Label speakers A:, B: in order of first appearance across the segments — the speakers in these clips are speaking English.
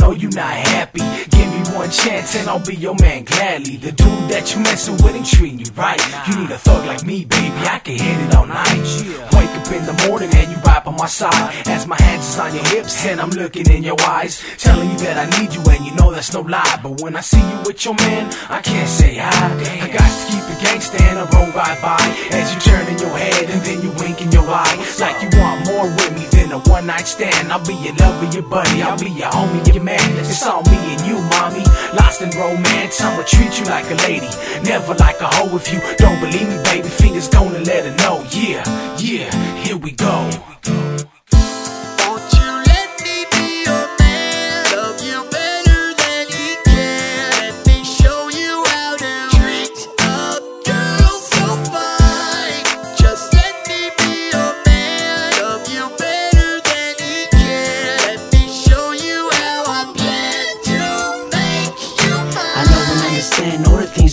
A: happy. Give me one chance and I'll be your man gladly. The dude that you messing with ain't treating you right. You need a thug like me, baby. I can hit it all night. Wake up in the morning and you right by my side. As my hands is on your hips and I'm looking in your eyes. Telling you that I need you and you know that's no lie. But when I see you with your man, I can't say hi. I got to keep it gangsta and I roll right by. As you turn in your head and then you wink in your eye. One night stand. I'll be your lover, your buddy. I'll be your homie, your man. It's all me and you, mommy. Lost in romance. I'ma treat you like a lady. Never like a hoe if you don't believe me, baby. Fingers gonna let her know. Yeah, yeah, here we go.
B: Won't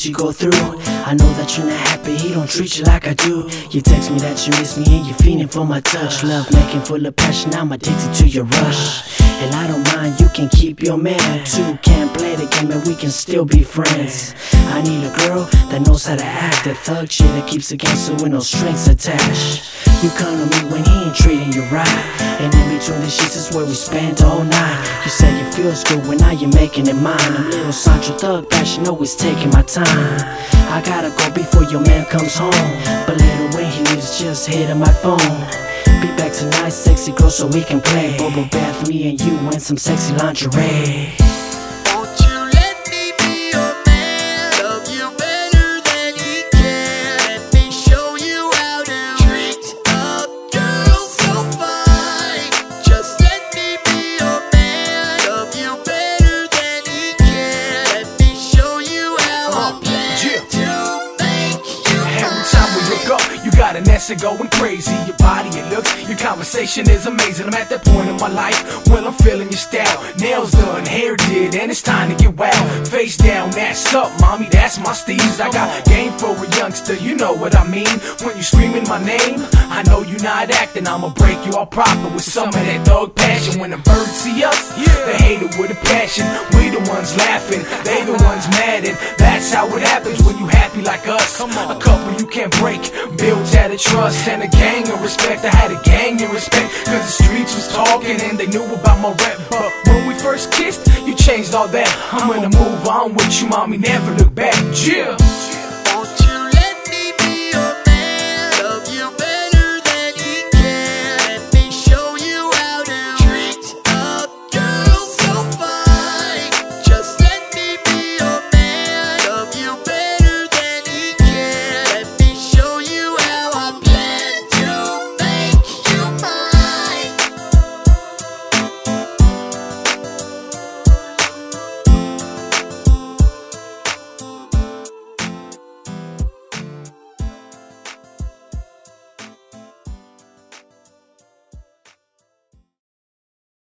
B: you
C: go through. I know that you're not happy, he don't treat you like I do. You text me that you miss me and you're feeling for my touch. Love making full of passion, I'm addicted to your rush. And I don't mind, you can keep your man. Two can't play the game and we can still be friends. I need a girl that knows how to act, a thug shit that keeps a gangster with no strings attached. You come to me when he ain't treating you right. And in between the sheets is where we spend all night. You say it feels good when now you're making it mine. I'm little Sancho Thug passion, always taking my time. I gotta go before your man comes home. But later when he leaves, just hit on my phone. Be back tonight, sexy girl, so we can play. Bubble bath, me and you, and some sexy lingerie.
A: Going crazy. Your body, your looks, your conversation is amazing. I'm at that point in my life when I'm feeling your style. Nails done, hair did, and it's time to get wild. Face down, that's up, mommy, that's my steez. I got game for a youngster, you know what I mean. When you screaming my name, I know you not acting. I'ma break you all proper with some of that dog passion. When the birds see us, they hate it with a passion. We the ones laughing, they the ones mad, and that's how it happens when you happy like us. A couple you can't break, built out of trust and a gang of respect. I had a gang of respect, cause the streets was talking and they knew about my rep. But when we first kissed, changed all that. I'm gonna move on with you, mommy, never look back. Yeah.